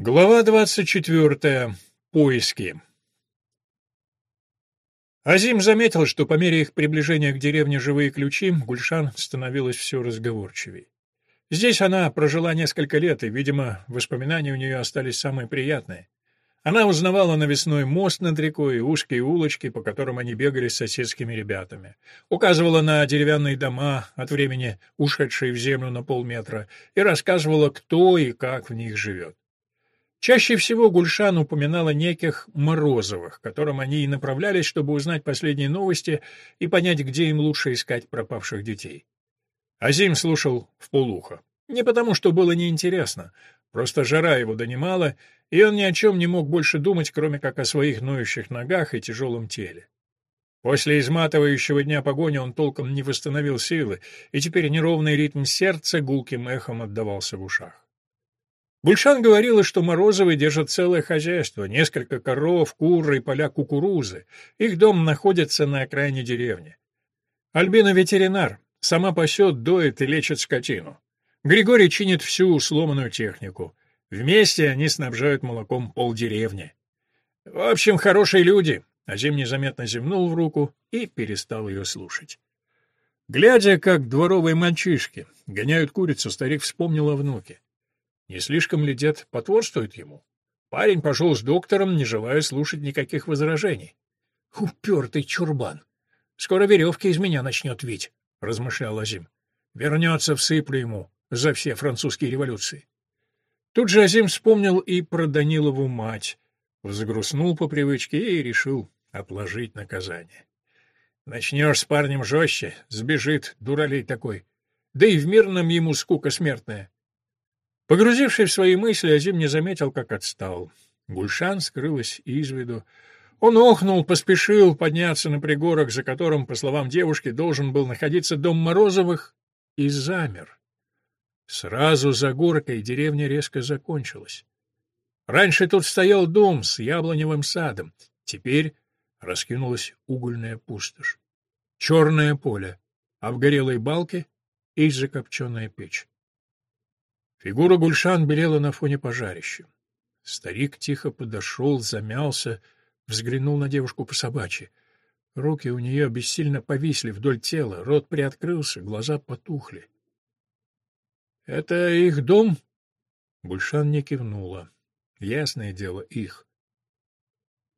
Глава двадцать четвертая. Поиски. Азим заметил, что по мере их приближения к деревне Живые Ключи Гульшан становилась все разговорчивей. Здесь она прожила несколько лет, и, видимо, воспоминания у нее остались самые приятные. Она узнавала навесной мост над рекой и узкие улочки, по которым они бегали с соседскими ребятами. Указывала на деревянные дома, от времени ушедшие в землю на полметра, и рассказывала, кто и как в них живет. Чаще всего Гульшан упоминала неких Морозовых, к которым они и направлялись, чтобы узнать последние новости и понять, где им лучше искать пропавших детей. Азим слушал вполуха. Не потому, что было неинтересно, просто жара его донимала, и он ни о чем не мог больше думать, кроме как о своих ноющих ногах и тяжелом теле. После изматывающего дня погони он толком не восстановил силы, и теперь неровный ритм сердца гулким эхом отдавался в ушах. Гульшан говорила, что Морозовы держат целое хозяйство, несколько коров, кур и поля кукурузы. Их дом находится на окраине деревни. Альбина ветеринар, сама пасет, доит и лечит скотину. Григорий чинит всю сломанную технику. Вместе они снабжают молоком полдеревни. В общем, хорошие люди. Азим незаметно зевнул в руку и перестал ее слушать. Глядя, как дворовые мальчишки гоняют курицу, старик вспомнил о внуке. Не слишком ли дед потворствует ему? Парень пошел с доктором, не желая слушать никаких возражений. «Упертый чурбан! Скоро веревки из меня начнет вить», — размышлял Азим. «Вернется, всыплю ему за все французские революции». Тут же Азим вспомнил и про Данилову мать, взгрустнул по привычке и решил отложить наказание. Начнешь с парнем жестче, сбежит, дуралей такой. Да и в мирном ему скука смертная. Погрузившись в свои мысли, Азим не заметил, как отстал. Гульшан скрылась из виду. Он охнул, поспешил подняться на пригорок, за которым, по словам девушки, должен был находиться дом Морозовых, и замер. Сразу за горкой деревня резко закончилась. Раньше тут стоял дом с яблоневым садом, теперь раскинулась угольная пустошь. Черное поле, обгорелые балки и закопченная печь. Фигура Гульшан белела на фоне пожарища. Старик тихо подошел, замялся, взглянул на девушку по собачьи. Руки у нее бессильно повисли вдоль тела, рот приоткрылся, глаза потухли. — Это их дом? Гульшан не кивнула. Ясное дело, их.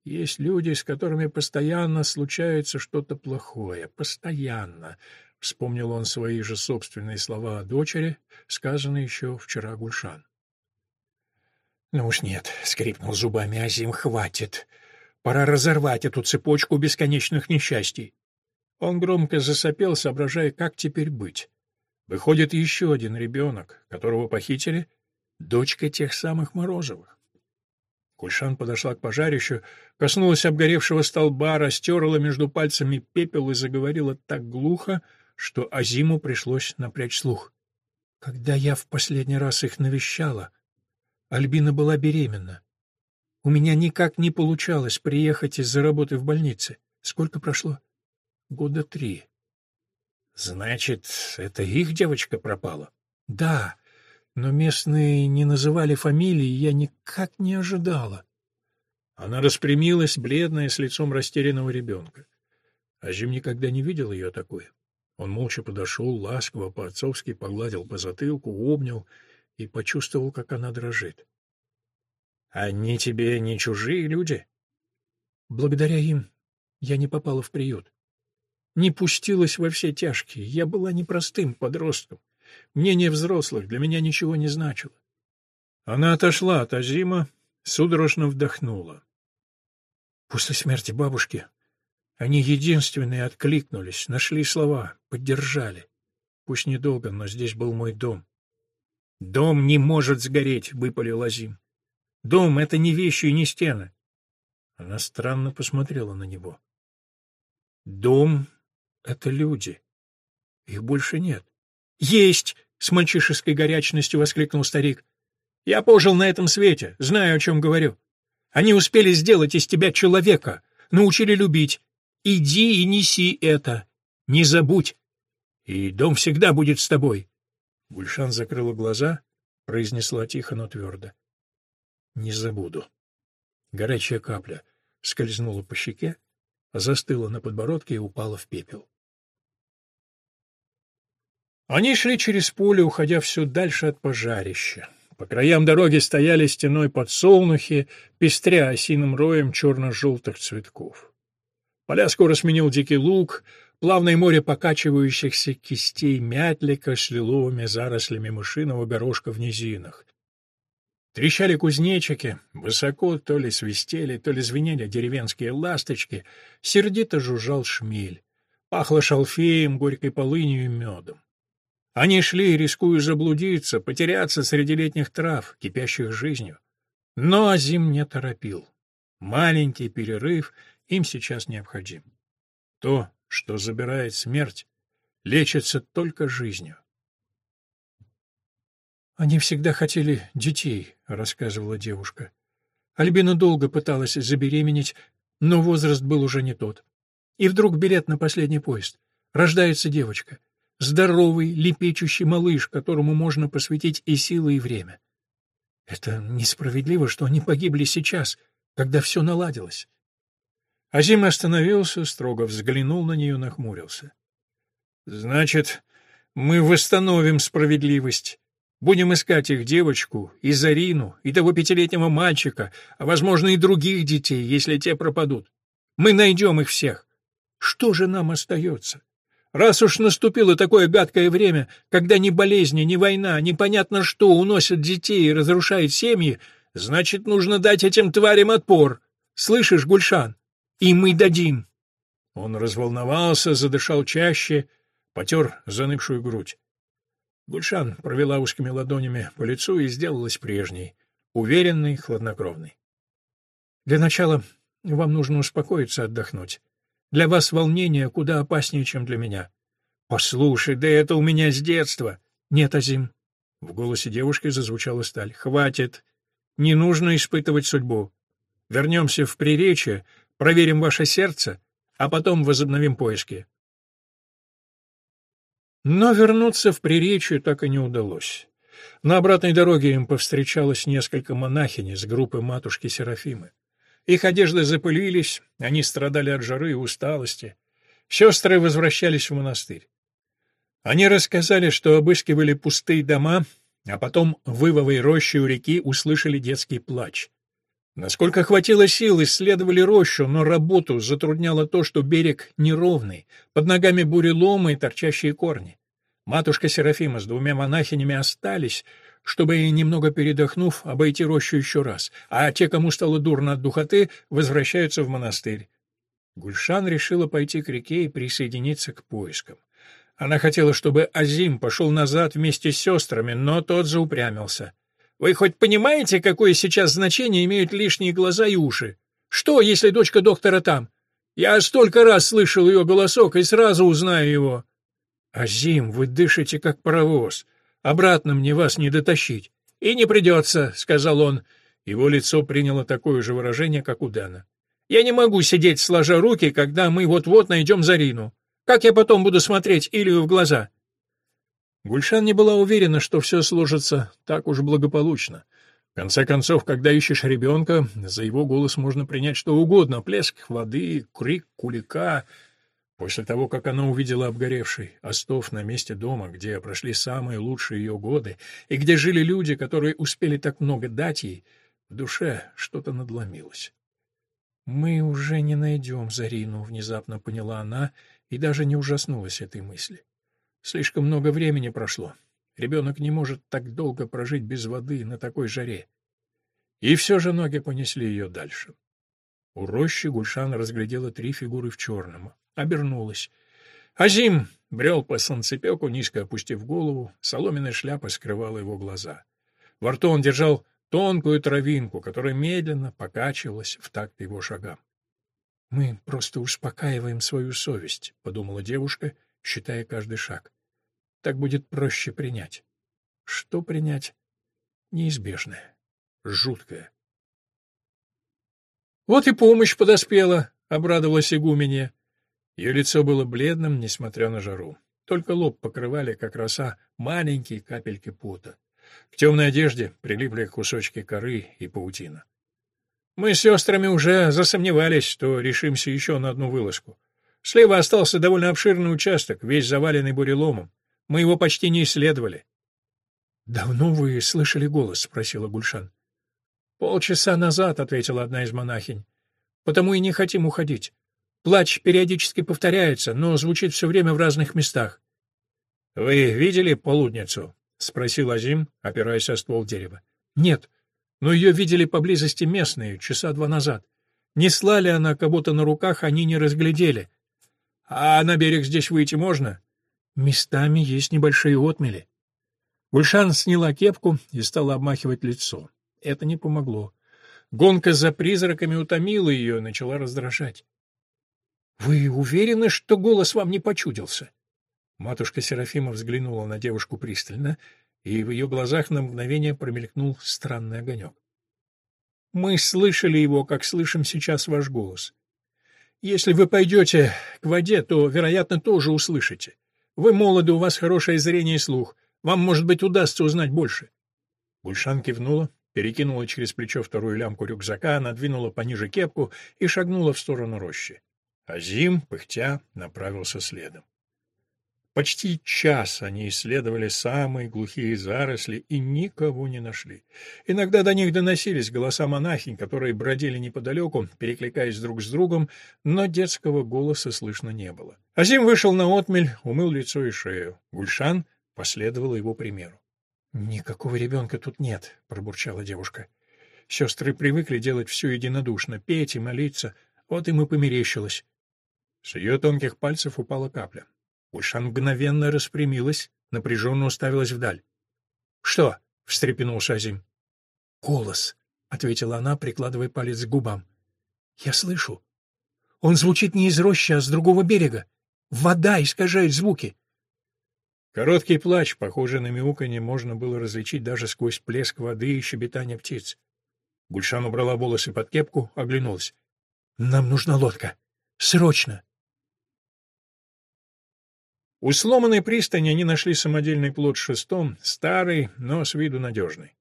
Есть люди, с которыми постоянно случается что-то плохое. Постоянно. Вспомнил он свои же собственные слова о дочери, сказанные еще вчера Гульшан. «Ну уж нет», — скрипнул зубами Азим, — «хватит. Пора разорвать эту цепочку бесконечных несчастий». Он громко засопел, соображая, как теперь быть. Выходит, еще один ребенок, которого похитили, дочка тех самых Морозовых. Кульшан подошла к пожарищу, коснулась обгоревшего столба, растерла между пальцами пепел и заговорила так глухо, что Азиму пришлось напрячь слух. Когда я в последний раз их навещала, Альбина была беременна. У меня никак не получалось приехать из-за работы в больнице. Сколько прошло? Года три. Значит, это их девочка пропала? Да, но местные не называли фамилии, я никак не ожидала. Она распрямилась, бледная, с лицом растерянного ребенка. Азим никогда не видел ее такой. Он молча подошел, ласково, по-отцовски погладил по затылку, обнял и почувствовал, как она дрожит. — Они тебе не чужие люди? — Благодаря им я не попала в приют. Не пустилась во все тяжкие. Я была непростым подростком. Мнение взрослых для меня ничего не значило. Она отошла от Азима, судорожно вдохнула. После смерти бабушки они единственные откликнулись, нашли слова, поддержали. Пусть недолго, но здесь был мой дом. «Дом не может сгореть», — выпалил Азим. «Дом — это не вещи и не стены». Она странно посмотрела на него. «Дом — это люди. Их больше нет». «Есть!» — с мальчишеской горячностью воскликнул старик. «Я пожил на этом свете, знаю, о чем говорю. Они успели сделать из тебя человека, научили любить, Иди и неси это. Не забудь. И дом всегда будет с тобой. Гульшан закрыла глаза, произнесла тихо, но твердо. не забуду. Горячая капля скользнула по щеке, застыла на подбородке и упала в пепел. Они шли через поле, уходя все дальше от пожарища. По краям дороги стояли стеной подсолнухи, пестря осиным роем черно-желтых цветков. Поля скоро сменил дикий луг, плавное море покачивающихся кистей мятлика с лиловыми зарослями мышиного горошка в низинах. Трещали кузнечики, высоко то ли свистели, то ли звенели деревенские ласточки, сердито жужжал шмель. Пахло шалфеем, горькой полынью и медом. Они шли, рискуя заблудиться, потеряться среди летних трав, кипящих жизнью. Но Азим не торопил. Маленький перерыв им сейчас необходим. То, что забирает смерть, лечится только жизнью. «Они всегда хотели детей», — рассказывала девушка. Альбина долго пыталась забеременеть, но возраст был уже не тот. И вдруг билет на последний поезд. Рождается девочка — здоровый, лепечущий малыш, которому можно посвятить и силы, и время. Это несправедливо, что они погибли сейчас, когда все наладилось. Азим остановился, строго взглянул на нее, нахмурился. — Значит, мы восстановим справедливость. Будем искать их девочку, и Зарину, и того пятилетнего мальчика, а, возможно, и других детей, если те пропадут. Мы найдем их всех. Что же нам остается? Раз уж наступило такое гадкое время, когда ни болезни, ни война, непонятно что уносят детей и разрушают семьи, значит, нужно дать этим тварям отпор. Слышишь, Гульшан? И мы дадим. Он разволновался, задышал чаще, потер занывшую грудь. Гульшан провела узкими ладонями по лицу и сделалась прежней, уверенной, хладнокровной. Для начала вам нужно успокоиться, отдохнуть. Для вас волнение куда опаснее, чем для меня. Послушай, да это у меня с детства. Нет, Азим. В голосе девушки зазвучала сталь. Хватит. Не нужно испытывать судьбу. Вернемся в приречье, проверим ваше сердце, а потом возобновим поиски. Но вернуться в приречье так и не удалось. На обратной дороге им повстречалось несколько монахинь из группы матушки Серафимы. Их одежды запылились, они страдали от жары и усталости. Сестры возвращались в монастырь. Они рассказали, что обыскивали пустые дома, а потом в Ивовой роще у реки услышали детский плач. Насколько хватило сил, исследовали рощу, но работу затрудняло то, что берег неровный, под ногами буреломы и торчащие корни. Матушка Серафима с двумя монахинями остались, чтобы, немного передохнув, обойти рощу еще раз, а те, кому стало дурно от духоты, возвращаются в монастырь. Гульшан решила пойти к реке и присоединиться к поискам. Она хотела, чтобы Азим пошел назад вместе с сестрами, но тот заупрямился. «Вы хоть понимаете, какое сейчас значение имеют лишние глаза и уши? Что, если дочка доктора там? Я столько раз слышал ее голосок и сразу узнаю его». «Азим, вы дышите, как паровоз. Обратно мне вас не дотащить. — И не придется, — сказал он. Его лицо приняло такое же выражение, как у Дана. — Я не могу сидеть сложа руки, когда мы вот-вот найдем Зарину. Как я потом буду смотреть Илью в глаза? Гульшан не была уверена, что все сложится так уж благополучно. В конце концов, когда ищешь ребенка, за его голос можно принять что угодно — плеск воды, крик кулика — После того, как она увидела обгоревший остов на месте дома, где прошли самые лучшие ее годы, и где жили люди, которые успели так много дать ей, в душе что-то надломилось. «Мы уже не найдем Зарину», — внезапно поняла она и даже не ужаснулась этой мысли. «Слишком много времени прошло. Ребенок не может так долго прожить без воды на такой жаре». И все же ноги понесли ее дальше. У рощи Гульшан разглядела три фигуры в черном обернулась. Азим брел по солнцепеку, низко опустив голову, соломенная шляпа скрывала его глаза. Во рту он держал тонкую травинку, которая медленно покачивалась в такт его шагам. «Мы просто успокаиваем свою совесть», — подумала девушка, считая каждый шаг. «Так будет проще принять». Что принять? Неизбежное, жуткое. «Вот и помощь подоспела», — обрадовалась игуменья. Ее лицо было бледным, несмотря на жару. Только лоб покрывали, как роса, маленькие капельки пота. К темной одежде прилипли кусочки коры и паутина. Мы с сестрами уже засомневались, что решимся еще на одну вылазку. Слева остался довольно обширный участок, весь заваленный буреломом. Мы его почти не исследовали. — Давно вы слышали голос? — спросила Гульшан. — Полчаса назад, — ответила одна из монахинь. — Потому и не хотим уходить. Плач периодически повторяется, но звучит все время в разных местах. — Вы видели полудницу? — спросил Азим, опираясь о ствол дерева. — Нет но ее видели поблизости местные, часа два назад. Несла ли она кого-то на руках, они не разглядели. А на берег здесь выйти можно? Местами есть небольшие отмели. Гульшан сняла кепку и стала обмахивать лицо. Это не помогло. Гонка за призраками утомила ее и начала раздражать. — Вы уверены, что голос вам не почудился? Матушка Серафима взглянула на девушку пристально и в ее глазах на мгновение промелькнул странный огонек. «Мы слышали его, как слышим сейчас ваш голос. Если вы пойдете к воде, то, вероятно, тоже услышите. Вы молоды, у вас хорошее зрение и слух. Вам, может быть, удастся узнать больше». Гульшан кивнула, перекинула через плечо вторую лямку рюкзака, надвинула пониже кепку и шагнула в сторону рощи. Азим, пыхтя, направился следом. Почти час они исследовали самые глухие заросли и никого не нашли. Иногда до них доносились голоса монахинь, которые бродили неподалеку, перекликаясь друг с другом, но детского голоса слышно не было. Азим вышел на отмель, умыл лицо и шею. Гульшан последовала его примеру. «Никакого ребенка тут нет», — пробурчала девушка. Сестры привыкли делать все единодушно, петь и молиться, вот им и померещилось. С ее тонких пальцев упала капля. Ульшан мгновенно распрямилась, напряженно уставилась вдаль. — Что? — встрепенулся Азим. — Голос, — ответила она, прикладывая палец к губам. — Я слышу. Он звучит не из рощи, а с другого берега. Вода искажает звуки. Короткий плач, похожий на мяуканье, можно было различить даже сквозь плеск воды и щебетание птиц. Гульшан убрала волосы под кепку, оглянулась. — Нам нужна лодка. Срочно! У сломанной пристани они нашли самодельный плот шестом, старый, но с виду надежный.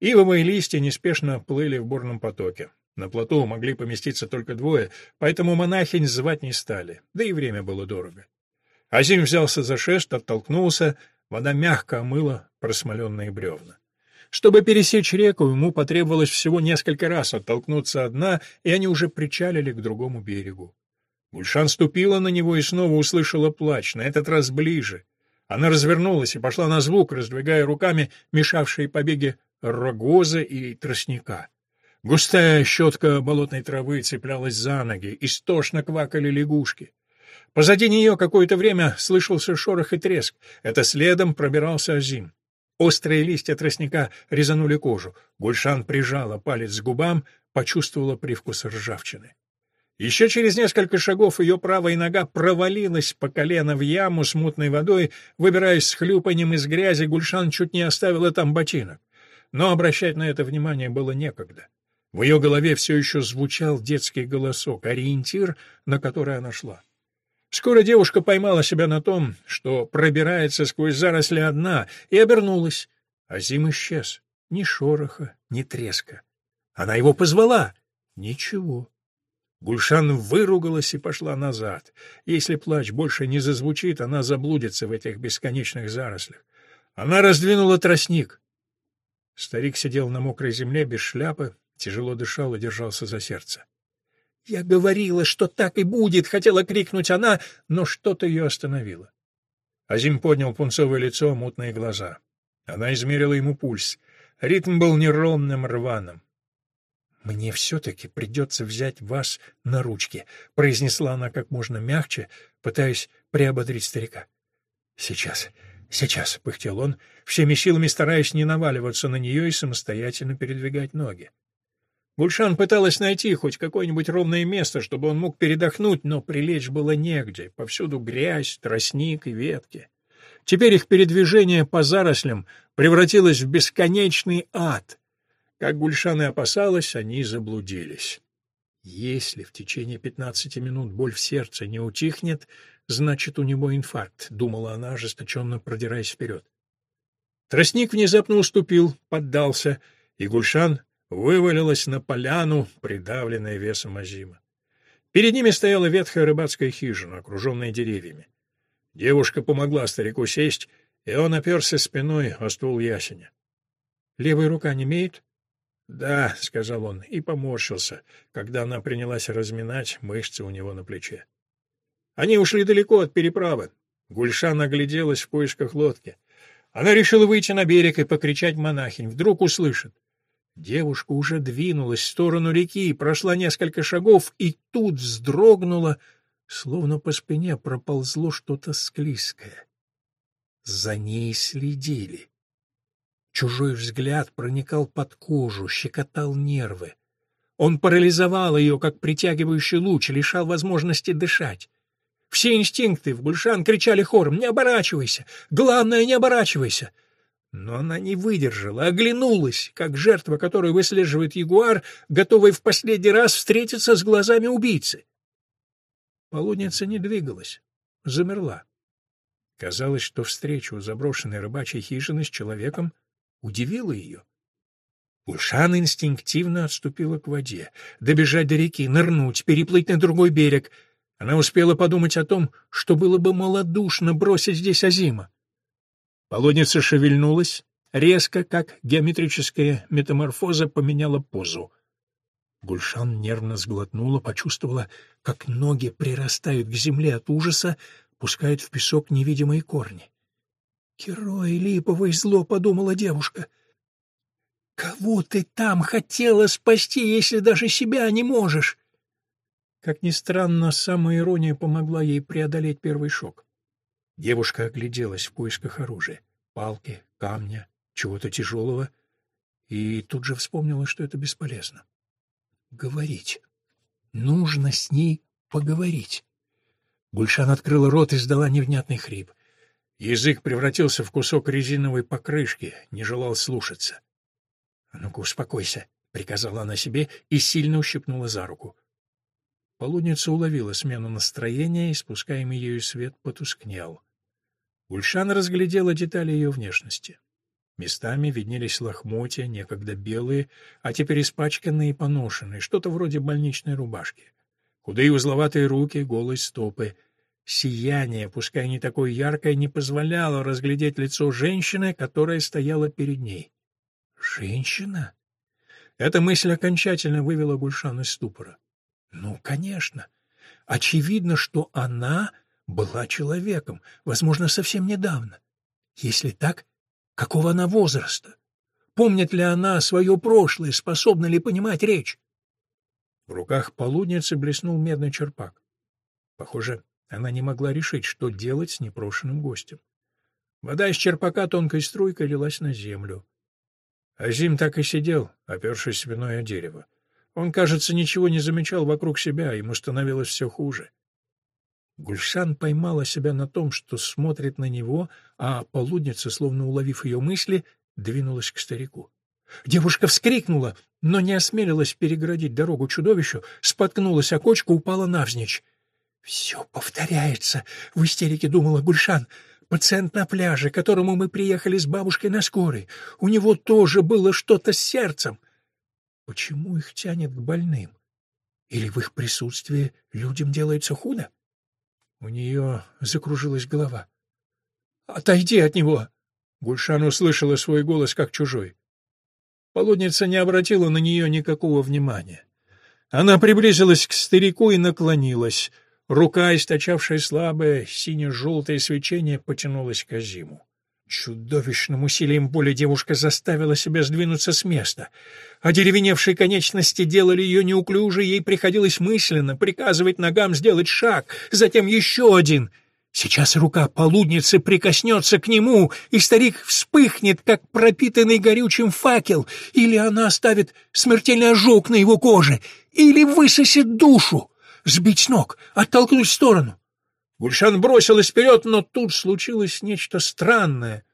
Ивовые листья неспешно плыли в бурном потоке. На плоту могли поместиться только двое, поэтому монахинь звать не стали, да и время было дорого. Азим взялся за шест, оттолкнулся, вода мягко омыла просмоленные бревна. Чтобы пересечь реку, ему потребовалось всего несколько раз оттолкнуться одна, и они уже причалили к другому берегу. Гульшан ступила на него и снова услышала плач, на этот раз ближе. Она развернулась и пошла на звук, раздвигая руками мешавшие побеги рогоза и тростника. Густая щетка болотной травы цеплялась за ноги, истошно квакали лягушки. Позади нее какое-то время слышался шорох и треск. Это следом пробирался Азим. Острые листья тростника резанули кожу. Гульшан прижала палец к губам, почувствовала привкус ржавчины. Еще через несколько шагов ее правая нога провалилась по колено в яму с мутной водой, выбираясь с хлюпанием из грязи, Гульшан чуть не оставила там ботинок. Но обращать на это внимание было некогда. В ее голове все еще звучал детский голосок, ориентир, на который она шла. Скоро девушка поймала себя на том, что пробирается сквозь заросли одна, и обернулась. А Зим исчез. Ни шороха, ни треска. Она его позвала. Ничего. Гульшан выругалась и пошла назад. Если плач больше не зазвучит, она заблудится в этих бесконечных зарослях. Она раздвинула тростник. Старик сидел на мокрой земле без шляпы, тяжело дышал и держался за сердце. «Я говорила, что так и будет!» — хотела крикнуть она, но что-то ее остановило. Азим поднял пунцовое лицо, мутные глаза. Она измерила ему пульс. Ритм был неровным, рваным. «Мне все-таки придется взять вас на ручки», — произнесла она как можно мягче, пытаясь приободрить старика. «Сейчас, сейчас», — пыхтел он, всеми силами стараясь не наваливаться на нее и самостоятельно передвигать ноги. Гульшан пыталась найти хоть какое-нибудь ровное место, чтобы он мог передохнуть, но прилечь было негде, повсюду грязь, тростник и ветки. Теперь их передвижение по зарослям превратилось в бесконечный ад — как Гульшан и опасалась, они заблудились. Если в течение пятнадцати минут боль в сердце не утихнет, значит, у него инфаркт, — думала она, ожесточенно продираясь вперед. Тростник внезапно уступил, поддался, и Гульшан вывалилась на поляну, придавленная весом Азима. Перед ними стояла ветхая рыбацкая хижина, окруженная деревьями. Девушка помогла старику сесть, и он оперся спиной о ствол ясеня. — Левая рука не имеет? — Да, — сказал он, и поморщился, когда она принялась разминать мышцы у него на плече. Они ушли далеко от переправы. Гульшан огляделась в поисках лодки. Она решила выйти на берег и покричать монахинь. Вдруг услышит. Девушка уже двинулась в сторону реки, прошла несколько шагов и тут вздрогнула, словно по спине проползло что-то склизкое. За ней следили. Чужой взгляд проникал под кожу, щекотал нервы. Он парализовал ее, как притягивающий луч, лишал возможности дышать. Все инстинкты в Гульшан кричали хором «Не оборачивайся! Главное, не оборачивайся!» Но она не выдержала, оглянулась, как жертва, которую выслеживает ягуар, готовый в последний раз встретиться с глазами убийцы. Полудница не двигалась, замерла. Казалось, что встреча у заброшенной рыбачьей хижины с человеком удивила ее. Ульшан инстинктивно отступила к воде, добежать до реки, нырнуть, переплыть на другой берег. Она успела подумать о том, что было бы малодушно бросить здесь Азима. Полудница шевельнулась, резко, как геометрическая метаморфоза, поменяла позу. Гульшан нервно сглотнула, почувствовала, как ноги прирастают к земле от ужаса, пускают в песок невидимые корни. «Герой липовое зло», — подумала девушка. «Кого ты там хотела спасти, если даже себя не можешь?» Как ни странно, самая ирония помогла ей преодолеть первый шок. Девушка огляделась в поисках оружия. Палки, камня, чего-то тяжелого. И тут же вспомнила, что это бесполезно. Говорить. Нужно с ней поговорить. Гульшан открыла рот и издала невнятный хрип. Язык превратился в кусок резиновой покрышки, не желал слушаться. — А ну-ка, успокойся, — приказала она себе и сильно ущипнула за руку. Полудница уловила смену настроения, и спускаемый ею свет потускнел. Гульшан разглядела детали ее внешности. Местами виднелись лохмотья, некогда белые, а теперь испачканные и поношенные, что-то вроде больничной рубашки. Худые узловатые руки, голые стопы. Сияние, пускай не такое яркое, не позволяло разглядеть лицо женщины, которая стояла перед ней. «Женщина?» Эта мысль окончательно вывела Гульшан из ступора. Ну, конечно. Очевидно, что она была человеком, возможно, совсем недавно. Если так, какого она возраста? Помнит ли она свое прошлое, способна ли понимать речь? В руках полудницы блеснул медный черпак. Похоже, она не могла решить, что делать с непрошенным гостем. Вода из черпака тонкой струйкой лилась на землю. Азим так и сидел, опершись спиной о дерево. Он, кажется, ничего не замечал вокруг себя, ему становилось все хуже. Гульшан поймала себя на том, что смотрит на него, а полудница, словно уловив ее мысли, двинулась к старику. Девушка вскрикнула, но не осмелилась переградить дорогу чудовищу, споткнулась о кочку, упала навзничь. «Все повторяется», — в истерике думала Гульшан. «Пациент на пляже, к которому мы приехали с бабушкой на скорой. У него тоже было что-то с сердцем. Почему их тянет к больным? Или в их присутствии людям делается худо? У нее закружилась голова. «Отойди от него!» Гульшан услышала свой голос как чужой. Полудница не обратила на нее никакого внимания. Она приблизилась к старику и наклонилась. Рука, источавшая слабое сине-желтое свечение, потянулась к Азиму. Чудовищным усилием боли девушка заставила себя сдвинуться с места. Одеревеневшие конечности делали ее неуклюжей, ей приходилось мысленно приказывать ногам сделать шаг, затем еще один. Сейчас рука полудницы прикоснется к нему, и старик вспыхнет, как пропитанный горючим факел, или она оставит смертельный ожог на его коже, или высосет душу, сбить с ног, оттолкнуть в сторону. Гульшан бросилась вперед, но тут случилось нечто странное,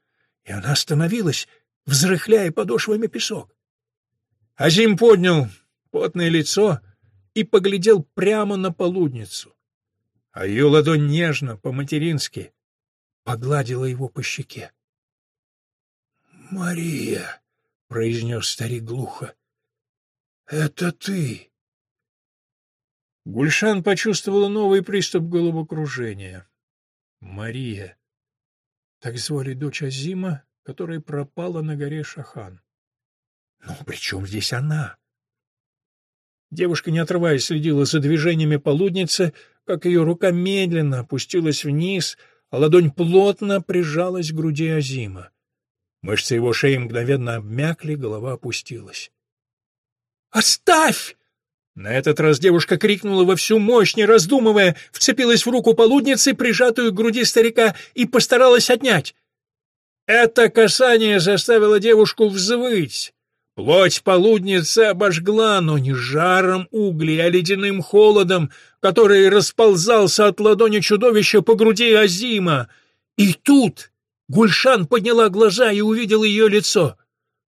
и она остановилась, взрыхляя подошвами песок. Азим поднял потное лицо и поглядел прямо на полудницу, а ее ладонь нежно, по-матерински, погладила его по щеке. Мария, — произнес старик глухо, — это ты. Гульшан почувствовала новый приступ головокружения. Мария. Так звали дочь Азима, которая пропала на горе Шахан. Но при чем здесь она? Девушка, не отрываясь, следила за движениями полудницы, как ее рука медленно опустилась вниз, а ладонь плотно прижалась к груди Азима. Мышцы его шеи мгновенно обмякли, голова опустилась. «Оставь!» На этот раз девушка крикнула во всю мощь, не раздумывая, вцепилась в руку полудницы, прижатую к груди старика, и постаралась отнять. Это касание заставило девушку взвыть. Плоть полудницы обожгла, но не жаром углей, а ледяным холодом, который расползался от ладони чудовища по груди Азима. И тут Гульшан подняла глаза и увидела ее лицо.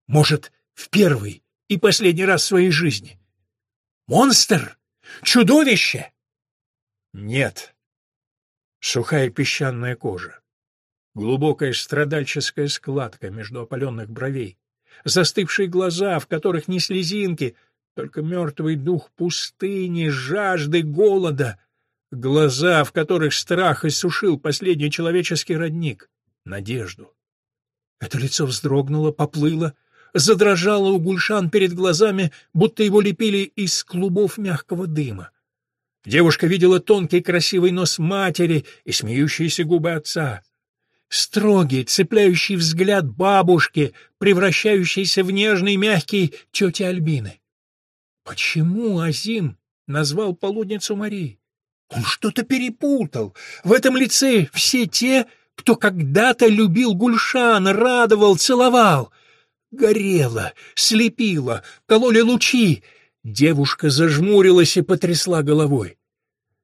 Может, в первый и последний раз в своей жизни. Монстр? Чудовище? Нет. Сухая песчаная кожа. Глубокая страдальческая складка между опаленных бровей. Застывшие глаза, в которых не слезинки, только мертвый дух пустыни, жажды, голода. Глаза, в которых страх иссушил последний человеческий родник — надежду. Это лицо вздрогнуло, поплыло, задрожало у Гульшан перед глазами, будто его лепили из клубов мягкого дыма. Девушка видела тонкий красивый нос матери и смеющиеся губы отца. Строгий, цепляющий взгляд бабушки, превращающийся в нежный, мягкий тети Альбины. Почему Азим назвал полудницу Марии? Он что-то перепутал. В этом лице все те, кто когда-то любил Гульшан, радовал, целовал — горело, слепило, кололи лучи. Девушка зажмурилась и потрясла головой.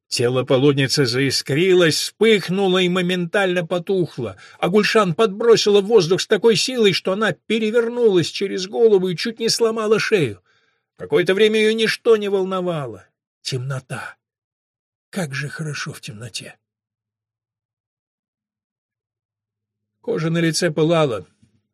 Тело полудницы заискрилось, вспыхнуло и моментально потухло, а Гульшан подбросила в воздух с такой силой, что она перевернулась через голову и чуть не сломала шею. Какое-то время ее ничто не волновало. Темнота. Как же хорошо в темноте. Кожа на лице пылала,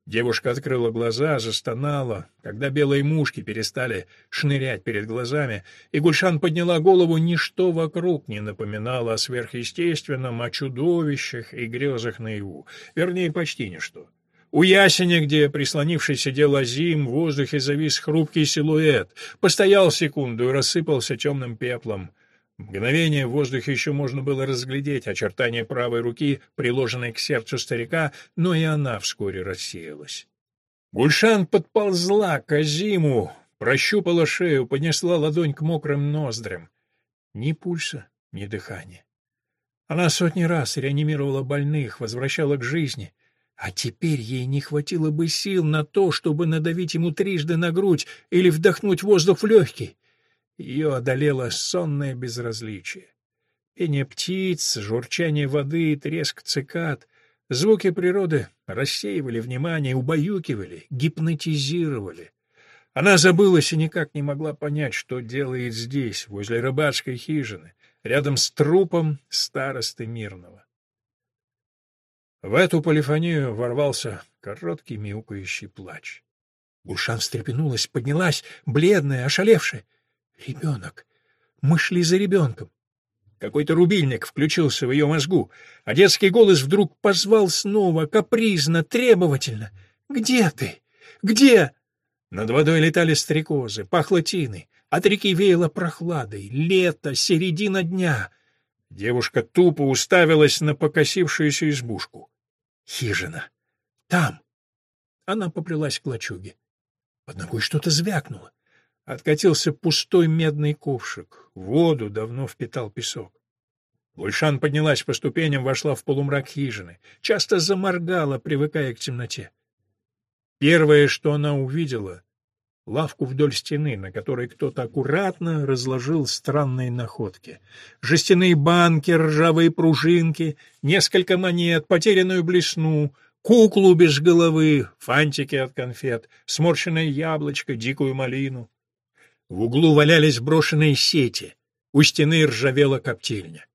Девушка открыла глаза, застонала, когда белые мушки перестали шнырять перед глазами, и Гульшан подняла голову, ничто вокруг не напоминало о сверхъестественном, о чудовищах и грезах наяву, вернее, почти ничто. У ясеня, где прислонившись сидел Азим, в воздухе завис хрупкий силуэт, постоял секунду и рассыпался темным пеплом — Мгновение в воздухе еще можно было разглядеть очертания правой руки, приложенной к сердцу старика, но и она вскоре рассеялась. Гульшан подползла к Азиму, прощупала шею, поднесла ладонь к мокрым ноздрям. Ни пульса, ни дыхания. Она сотни раз реанимировала больных, возвращала к жизни, а теперь ей не хватило бы сил на то, чтобы надавить ему трижды на грудь или вдохнуть воздух в легкий. Ее одолело сонное безразличие. Пение птиц, журчание воды, треск цикад, звуки природы рассеивали внимание, убаюкивали, гипнотизировали. Она забылась и никак не могла понять, что делает здесь, возле рыбацкой хижины, рядом с трупом старосты Мирного. В эту полифонию ворвался короткий мяукающий плач. Гульшан встрепенулась, поднялась, бледная, ошалевшая. Ребенок. Мы шли за ребенком. Какой-то рубильник включился в ее мозгу, а детский голос вдруг позвал снова, капризно, требовательно. «Где ты? Где?» Над водой летали стрекозы, пахло тиной, от реки веяло прохладой, лето, середина дня. Девушка тупо уставилась на покосившуюся избушку. «Хижина! Там!» Она поплелась к лачуге. Под ногой что-то звякнуло. Откатился пустой медный ковшик. Воду давно впитал песок. Гульшан поднялась по ступеням, вошла в полумрак хижины. Часто заморгала, привыкая к темноте. Первое, что она увидела — лавку вдоль стены, на которой кто-то аккуратно разложил странные находки. Жестяные банки, ржавые пружинки, несколько монет, потерянную блесну, куклу без головы, фантики от конфет, сморщенное яблочко, дикую малину. В углу валялись брошенные сети, у стены ржавела коптильня.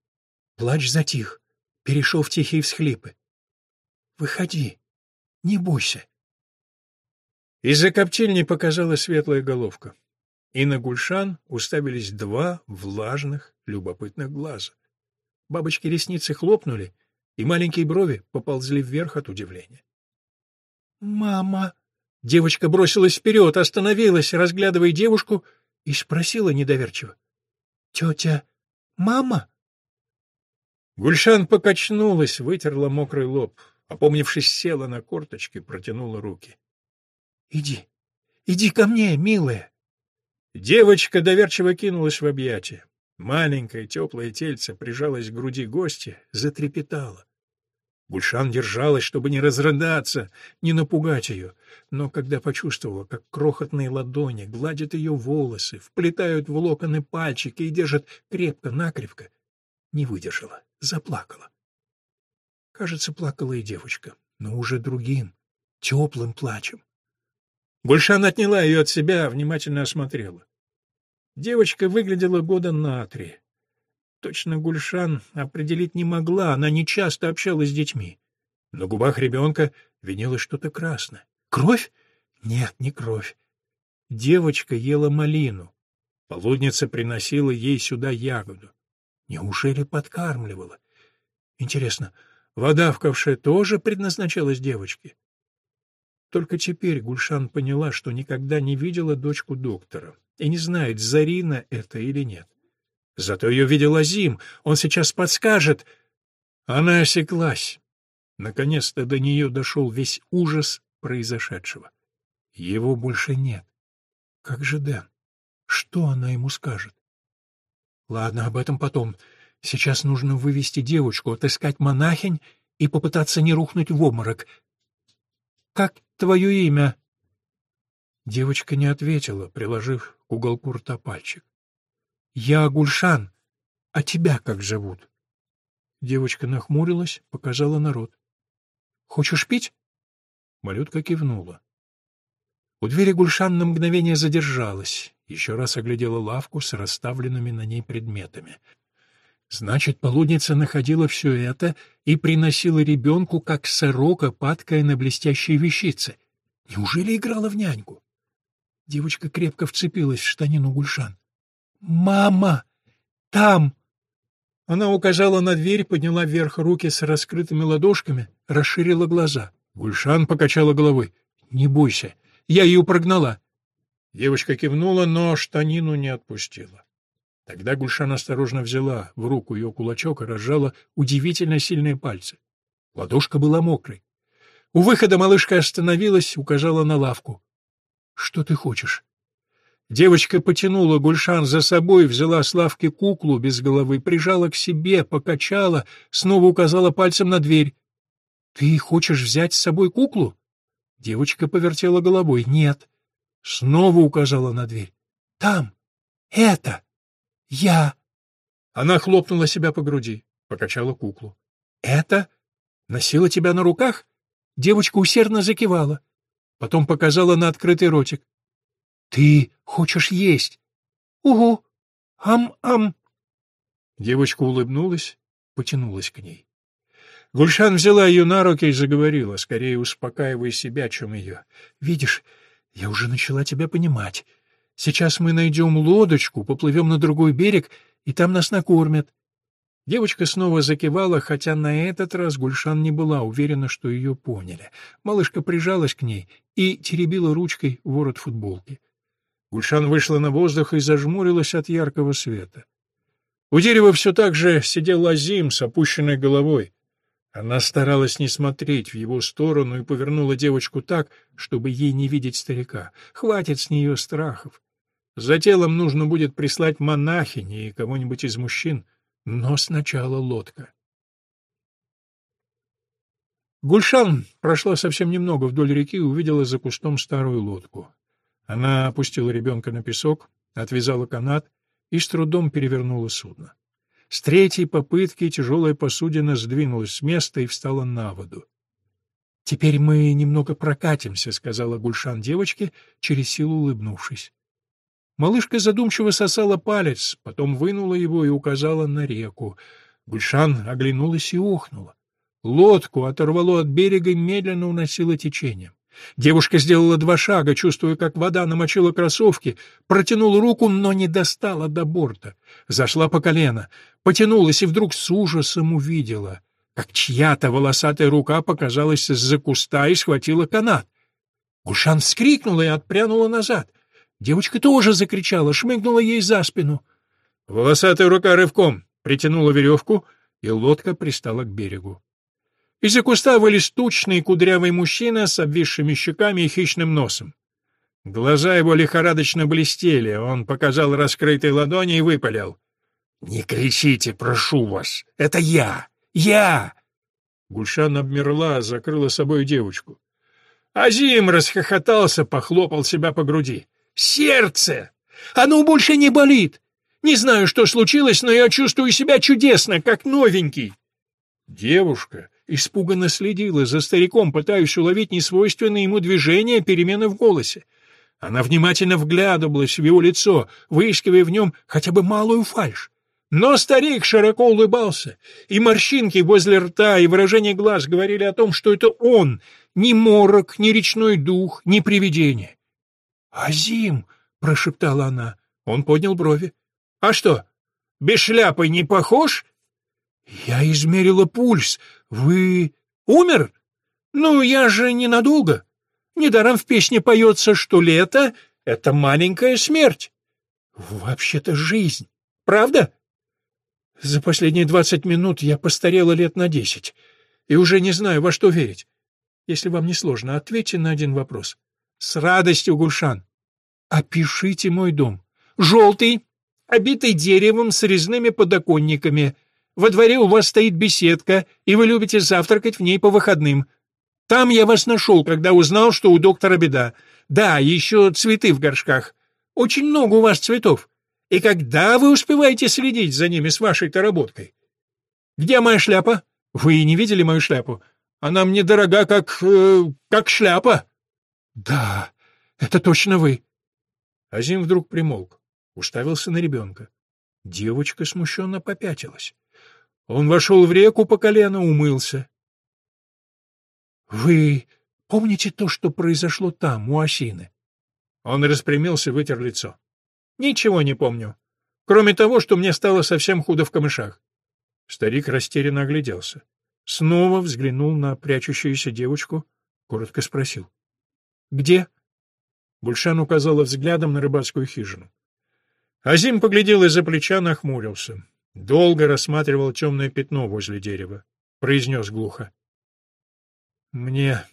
Плач затих, перешел в тихие всхлипы. «Выходи, не бойся». Из-за коптильни показалась светлая головка, и на Гульшан уставились два влажных, любопытных глаза. Бабочки ресницы хлопнули, и маленькие брови поползли вверх от удивления. «Мама!» Девочка бросилась вперед, остановилась, разглядывая девушку, и спросила недоверчиво. «Тетя, мама?» Гульшан покачнулась, вытерла мокрый лоб. Опомнившись, села на корточки, протянула руки. «Иди, иди ко мне, милая!» Девочка доверчиво кинулась в объятия. Маленькое теплое тельце прижалось к груди гостя, затрепетало. Гульшан держалась, чтобы не разрыдаться, не напугать ее, но когда почувствовала, как крохотные ладони гладят ее волосы, вплетают в локоны пальчики и держат крепко-накрепко, не выдержала заплакала. Кажется, плакала и девочка, но уже другим, теплым плачем. Гульшан отняла ее от себя, внимательно осмотрела. Девочка выглядела года на три. Точно Гульшан определить не могла, она не часто общалась с детьми. На губах ребенка винилось что-то красное. Кровь? Нет, не кровь. Девочка ела малину. Полудница приносила ей сюда ягоду. Неужели подкармливала? Интересно, вода в ковше тоже предназначалась девочке? Только теперь Гульшан поняла, что никогда не видела дочку доктора и не знает, Зарина это или нет. Зато ее видел Азим, он сейчас подскажет. Она осеклась. Наконец-то до нее дошел весь ужас произошедшего. Его больше нет. Как же Дэн? Что она ему скажет? Ладно, об этом потом. Сейчас нужно вывести девочку, отыскать монахинь и попытаться не рухнуть в обморок. Как твое имя? Девочка не ответила, приложив к уголку рта пальчик. Я Гульшан. А тебя как зовут? Девочка нахмурилась, показала народ. Хочешь пить? Малютка кивнула. У двери Гульшан на мгновение задержалась, еще раз оглядела лавку с расставленными на ней предметами. Значит, полудница находила все это и приносила ребенку, как сорока, падкая на блестящие вещицы. Неужели играла в няньку? Девочка крепко вцепилась в штанину Гульшан. «Мама! Там!» Она указала на дверь, подняла вверх руки с раскрытыми ладошками, расширила глаза. Гульшан покачала головой. «Не бойся, я ее прогнала. Девочка кивнула, но штанину не отпустила. Тогда Гульшан осторожно взяла в руку ее кулачок и разжала удивительно сильные пальцы. Ладошка была мокрой. У выхода малышка остановилась, указала на лавку. — Что ты хочешь? Девочка потянула Гульшан за собой, взяла с куклу без головы, прижала к себе, покачала, снова указала пальцем на дверь. — Ты хочешь взять с собой куклу? Девочка повертела головой. «Нет». Снова указала на дверь. «Там! Это! Я!» Она хлопнула себя по груди, покачала куклу. «Это? Носила тебя на руках?» Девочка усердно закивала. Потом показала на открытый ротик. «Ты хочешь есть?» «Угу! Ам-ам!» Девочка улыбнулась, потянулась к ней. Гульшан взяла ее на руки и заговорила, скорее успокаивая себя, чем ее. «Видишь, я уже начала тебя понимать. Сейчас мы найдем лодочку, поплывем на другой берег, и там нас накормят». Девочка снова закивала, хотя на этот раз Гульшан не была уверена, что ее поняли. Малышка прижалась к ней и теребила ручкой ворот футболки. Гульшан вышла на воздух и зажмурилась от яркого света. У дерева все так же сидел Азим с опущенной головой. Она старалась не смотреть в его сторону и повернула девочку так, чтобы ей не видеть старика. Хватит с нее страхов. За телом нужно будет прислать монахини и кого-нибудь из мужчин, но сначала лодка. Гульшан прошла совсем немного вдоль реки и увидела за кустом старую лодку. Она опустила ребенка на песок, отвязала канат и с трудом перевернула судно. С третьей попытки тяжелая посудина сдвинулась с места и встала на воду. «Теперь мы немного прокатимся», — сказала Гульшан девочке, через силу улыбнувшись. Малышка задумчиво сосала палец, потом вынула его и указала на реку. Гульшан оглянулась и охнула. Лодку оторвало от берега и медленно уносило течением. Девушка сделала два шага, чувствуя, как вода намочила кроссовки, протянула руку, но не достала до борта. Зашла по колено, потянулась и вдруг с ужасом увидела, как чья-то волосатая рука показалась из-за куста и схватила канат. Гушан вскрикнула и отпрянула назад. Девочка тоже закричала, шмыгнула ей за спину. Волосатая рука рывком притянула веревку, и лодка пристала к берегу. Из-за куста вылез тучный кудрявый мужчина с обвисшими щеками и хищным носом. Глаза его лихорадочно блестели, он показал раскрытые ладони и выпалил. «Не кричите, прошу вас! Это я! Я!» Гульшан обмерла, закрыла собой девочку. Азим расхохотался, похлопал себя по груди. «Сердце! Оно больше не болит! Не знаю, что случилось, но я чувствую себя чудесно, как новенький!» Девушка испуганно следила за стариком, пытаясь уловить несвойственные ему движения, перемены в голосе. Она внимательно вглядывалась в его лицо, выискивая в нем хотя бы малую фальшь. Но старик широко улыбался, и морщинки возле рта и выражение глаз говорили о том, что это он, ни морок, ни речной дух, ни привидение. «Азим!» — прошептала она. Он поднял брови. «А что, без шляпы не похож?» «Я измерила пульс. Вы умер? Ну, я же ненадолго. Недаром в песне поется, что лето — это маленькая смерть. Вообще-то жизнь. Правда?» За последние двадцать минут я постарела лет на десять, и уже не знаю, во что верить. Если вам не сложно, ответьте на один вопрос. С радостью, Гульшан. Опишите мой дом. Желтый, обитый деревом с резными подоконниками. Во дворе у вас стоит беседка, и вы любите завтракать в ней по выходным. Там я вас нашел, когда узнал, что у доктора беда. Да, еще цветы в горшках. Очень много у вас цветов. И когда вы успеваете следить за ними с вашей-то работкой? Где моя шляпа? Вы не видели мою шляпу? Она мне дорога, как... Э, как шляпа. Да, это точно вы. Азим вдруг примолк, уставился на ребенка. Девочка смущенно попятилась. Он вошел в реку по колено, умылся. «Вы помните то, что произошло там, у осины?» Он распрямился, вытер лицо. Ничего не помню. Кроме того, что мне стало совсем худо в камышах. Старик растерянно огляделся. Снова взглянул на прячущуюся девочку, коротко спросил. «Где?» Бульшан указала взглядом на рыбацкую хижину. Азим поглядел из-за плеча, нахмурился. Долго рассматривал темное пятно возле дерева. Произнес глухо. «Мне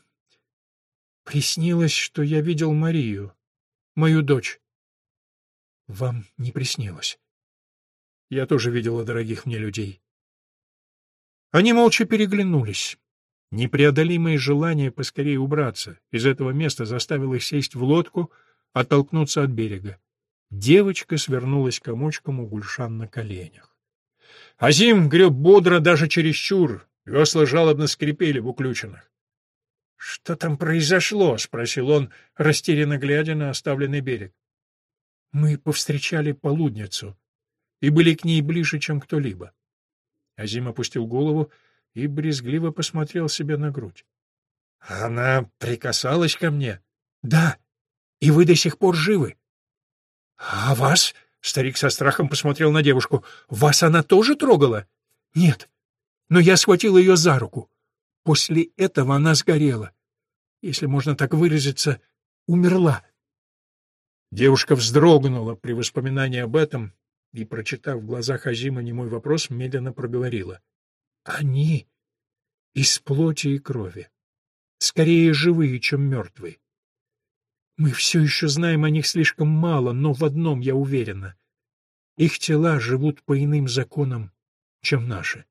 приснилось, что я видел Марию, мою дочь. Вам не приснилось. Я тоже видела дорогих мне людей. Они молча переглянулись. Непреодолимое желание поскорее убраться из этого места заставило их сесть в лодку, оттолкнуться от берега. Девочка свернулась комочком у Гульшан на коленях. Азим греб бодро даже чересчур, весла жалобно скрипели в уключенных. — Что там произошло? — спросил он, растерянно глядя на оставленный берег. Мы повстречали полудницу и были к ней ближе, чем кто-либо. Азим опустил голову и брезгливо посмотрел себе на грудь. — Она прикасалась ко мне? — Да. И вы до сих пор живы. — А вас? — старик со страхом посмотрел на девушку. — Вас она тоже трогала? — Нет. Но я схватил ее за руку. После этого она сгорела. Если можно так выразиться, умерла. Девушка вздрогнула при воспоминании об этом и, прочитав в глазах Азима немой вопрос, медленно проговорила. «Они из плоти и крови, скорее живые, чем мертвые. Мы все еще знаем о них слишком мало, но в одном я уверена. Их тела живут по иным законам, чем наши.